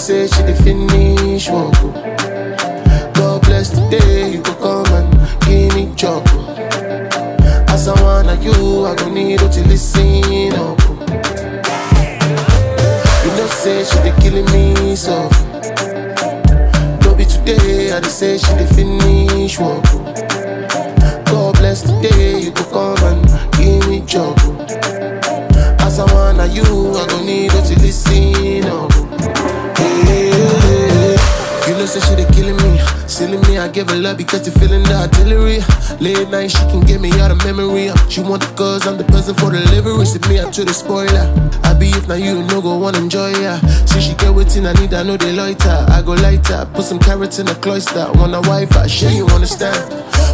finish work. oh. God bless the day you go come and give me job. oh. As I wanna you, I gon' need you to listen up. oh. You know say she dey killing me soft. No be today, I dey say she dey finish work. Oh. God bless the day you go come I give her love because you feeling the artillery. Late night, she can get me out of memory. She want the cause, I'm the person for delivery. Sit me out to the spoiler. I be if now you no go wanna enjoy ya. See she get with waiting, I need, I know they loiter. I go lighter, put some carrots in the cloister. Wanna wife, I sure you understand.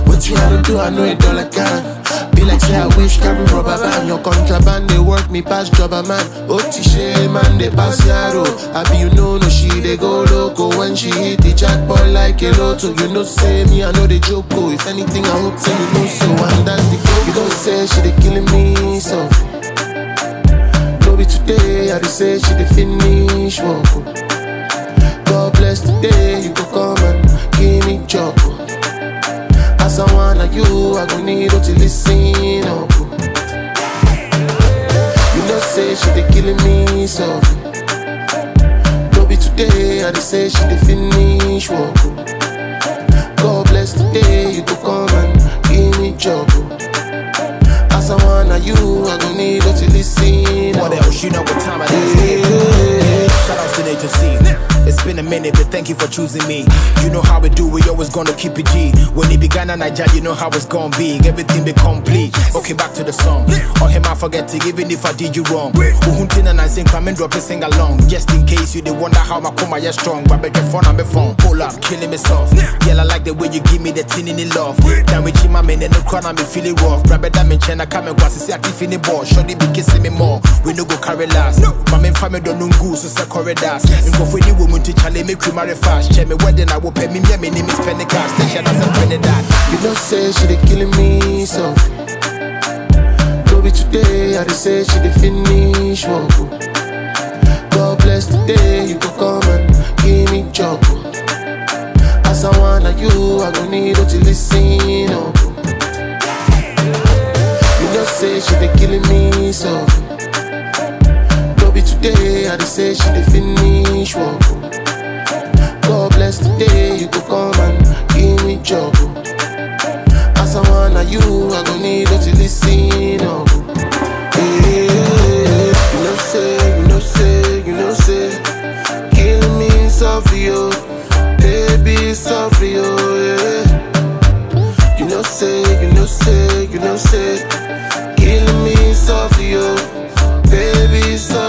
What you to do, I know it all I can. Say I wish carry rubber band. Your contraband they work me past jobber man. Oh, Otishe man they pass yaro. I be you know no she they go loco. When she hit the jackpot like a lotto You know say me I know they joke oh. If anything I hope say you know so. And that's the goal You don't say she they killing me so. No be today I dey say she dey finish work oh. God bless the day you go come you, I gon' need you to listen up. You know say she dey killing me soft. No be today, I dey say she dey finish work. God bless the day you go come and give me job. As I wanna you, I gon' need you to listen What up. else? You know what time it is. Shout out to Nature C. It's been a minute, but thank you for choosing me. You know how we do, we always gonna keep it G. When it began in Nigeria, you know how it's gonna be. Everything be complete. Okay, back to the song. Or him, I forget it, even if I did you wrong. Uhuntin and I sing, come and drop it, sing along. Just in case you they wonder how my coma is strong. But bet your phone on my phone. Pull up, killing me soft. Yeah, I like the way you give me the tin in the love. Then with my man and the crown, I'm feeling rough. Grab it, I'm in China, come and watch, see, I keep feeling ball. Shorty be kissing me more. We no go carry last. My main family don't know goose, so say corridors. And go for any woman to challenge me, cream marry fast. Check me wedding, I will pay me, me, name is Penny Cash. Station as a that. You know say she dey killing me soft. No be today, I dey say she dey finish work. oh. God bless the day you go come and give me job. oh. As I wanna you, I gon' need you to listen up. You know say she dey killing me soft. No be today, I dey say she dey finish work. Oh. love you. Baby, so for you, yeah. You know, say, you know, say, you know, say. Killing me, so for you. Baby, so